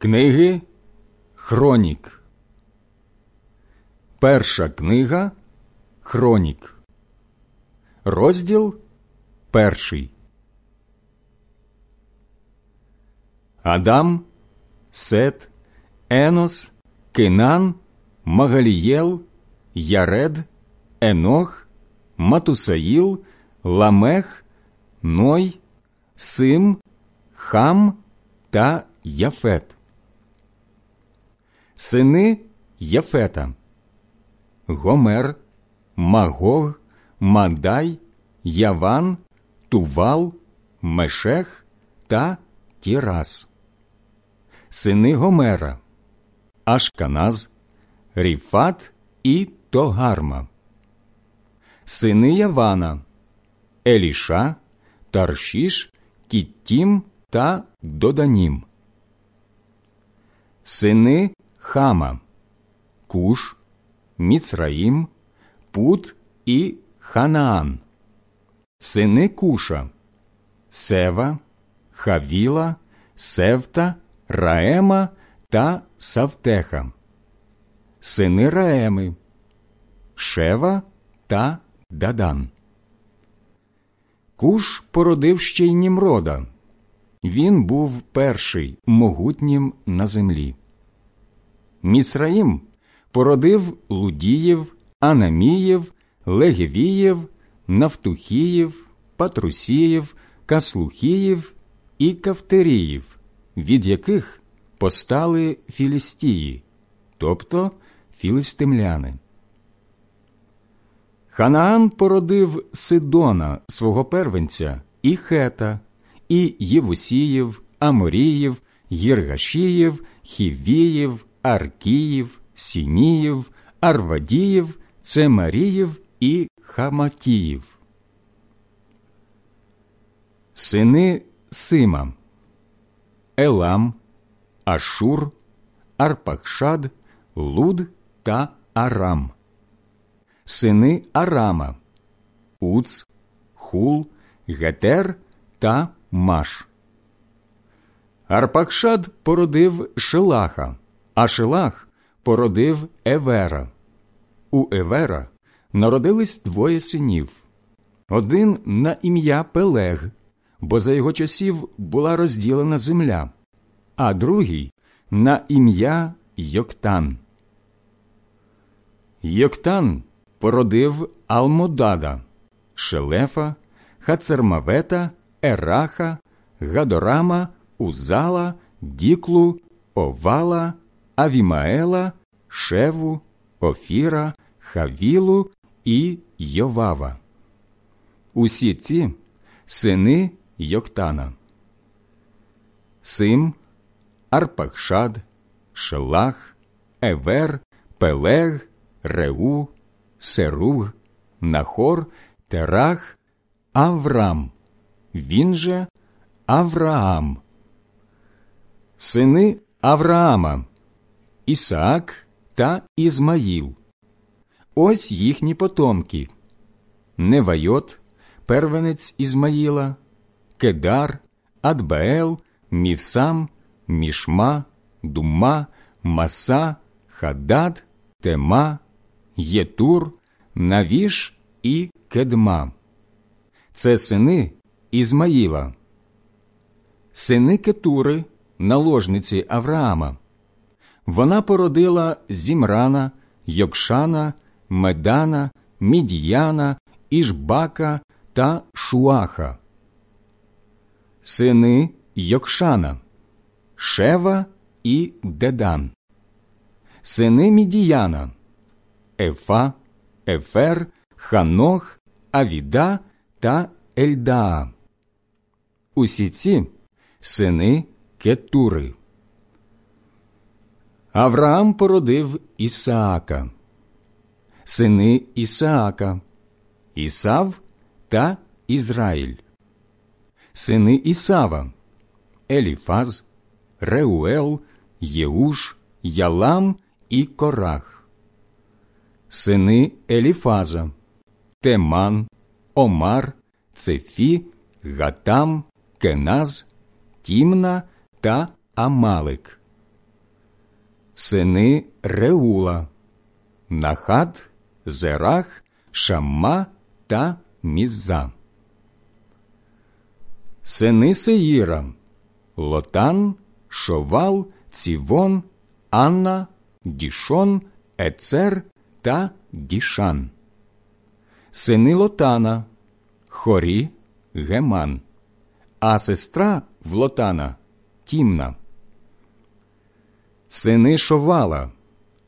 Книги Хронік. Перша книга Хронік. Розділ перший. Адам, Сет, Енос, Кинан, Магалієл, Яред, Енох, Матусаїл, Ламех, Ной, Сим, Хам та Яфет. Сини Яфета, Гомер, Магог, Мандай, Яван, Тувал, Мешех та Тірас. Сини Гомера, Ашканаз, Ріфат і Тогарма. Сини Явана, Еліша, Таршіш, Кіттім та Доданім. Сини Хама, Куш, Міцраїм, Пут і Ханаан. Сини Куша, Сева, Хавіла, Севта, Раема та Савтеха. Сини Раеми, Шева та Дадан. Куш породив ще й Німрода. Він був перший могутнім на землі. Міцраїм породив Лудіїв, Анаміїв, Легевіїв, Нафтухіїв, Патрусіїв, Каслухіїв і Кавтеріїв, від яких постали Філістії, тобто філістимляни. Ханаан породив Сидона, свого первенця, і Хета, і Євусіїв, Аморіїв, Єргашіїв, Хівіїв, Аркіїв, Сініїв, Арвадіїв, Цемаріїв і Хаматіїв. Сини Сима, Елам, Ашур, Арпахшад, Луд та Арам. Сини Арама, Уц, Хул, Гетер та Маш. Арпакшад породив Шелаха, а Шелах породив Евера. У Евера народились двоє синів. Один на ім'я Пелег, бо за його часів була розділена земля, а другий на ім'я Йоктан. Йоктан породив Алмодада, Шелефа, Хацермавета, Ераха, Гадорама, Узала, Діклу, Овала, Авімаела, Шеву, Офіра, Хавілу і Йовава. Усі ці сини Йоктана. Сим, Арпахшад, Шелах, Евер, Пелег, Реу, Серуг, Нахор, Терах, Аврам. Він же Авраам. Сини Авраама, Ісаак та Ізмаїл. Ось їхні потомки Невайот, первенець Ізмаїла, Кедар, Адбаел, Мівсам, Мішма, Дума, Маса, Хадад, Тема, Єтур, Навіш і Кедма. Це сини Ізмаїла. Сини Кетури, наложниці Авраама. Вона породила Зімрана, Йокшана, Медана, Мідіяна, Ішбака та Шуаха. Сини Йокшана, Шева і Дедан. Сини Мідіяна, Ефа, Ефер, Ханох, Авіда та Ельдаа. Усі ці сини Кетури. Авраам породив Ісаака, сини Ісаака, Ісав та Ізраїль, сини Ісава, Еліфаз, Реуел, Єуш, Ялам і Корах, сини Еліфаза, Теман, Омар, Цефі, Гатам, Кеназ, Тімна та Амалик. Сини Реула, Нахат, Зерах, Шамма та Мізза. Сини Сеїра, Лотан, Шовал, Цівон, Анна, Дішон, Ецер та Дішан. Сини Лотана, Хорі, Геман, а сестра в Лотана Тімна. Сини Шовала,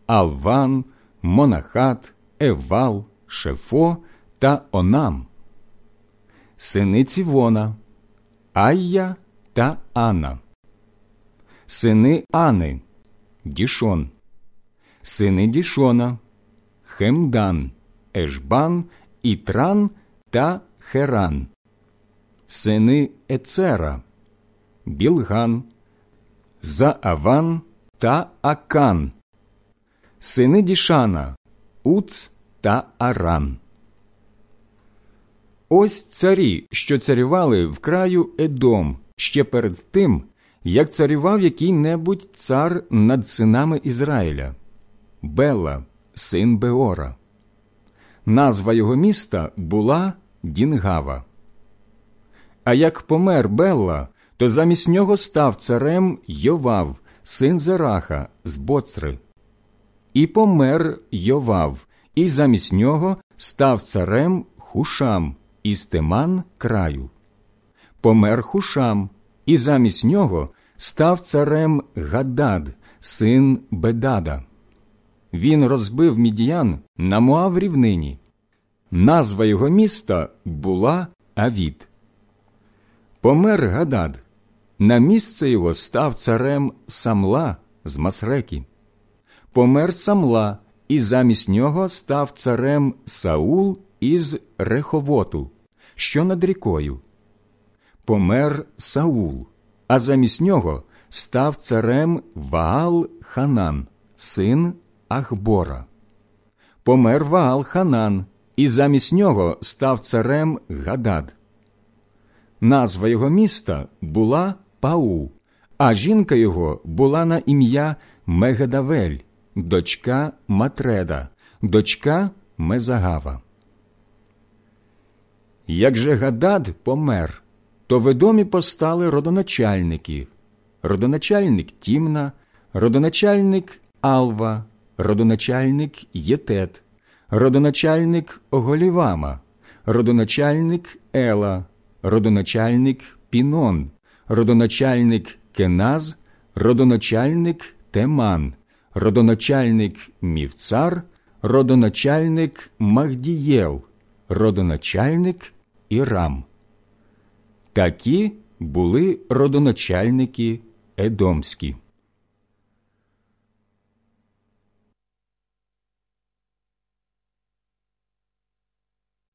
Алван, Манахат, Евал, Шефо та Онам. Сини Цівона, Айя та Анна. Сини Ани, Дішон, сини Дішона, Хемдан, Ешбан, Ітран та Херан, сини Ецера, Білган, Зааван та Акан, сини Дішана, Уц та Аран. Ось царі, що царювали в краю Едом ще перед тим, як царював який-небудь цар над синами Ізраїля, Бела, син Беора. Назва його міста була Дінгава. А як помер Белла, то замість нього став царем Йовав, син Зераха з Боцри. І помер Йовав, і замість нього став царем Хушам із Теман краю. Помер Хушам, і замість нього став царем Гадад, син Бедада. Він розбив мідіян на Моав рівнині. Назва його міста була Авід. Помер Гадад. На місце його став царем Самла з Масреки. Помер Самла, і замість нього став царем Саул із Реховоту, що над рікою. Помер Саул, а замість нього став царем Ваал Ханан, син Ахбора. Помер Ваал Ханан, і замість нього став царем Гадад. Назва його міста була Пау, а жінка його була на ім'я Мегедавель, дочка Матреда, дочка Мезагава. Як же Гадад помер, то в Едомі постали родоначальники, родоначальник Тімна, родоначальник Алва, родоначальник Єтет, родоначальник Оголівама, родоначальник Ела, родоначальник Пінон, родоначальник Кеназ, родоначальник Теман, родоначальник Мівцар, родоначальник Магдієл, родоначальник Ірам. Такі були родоначальники Едомські.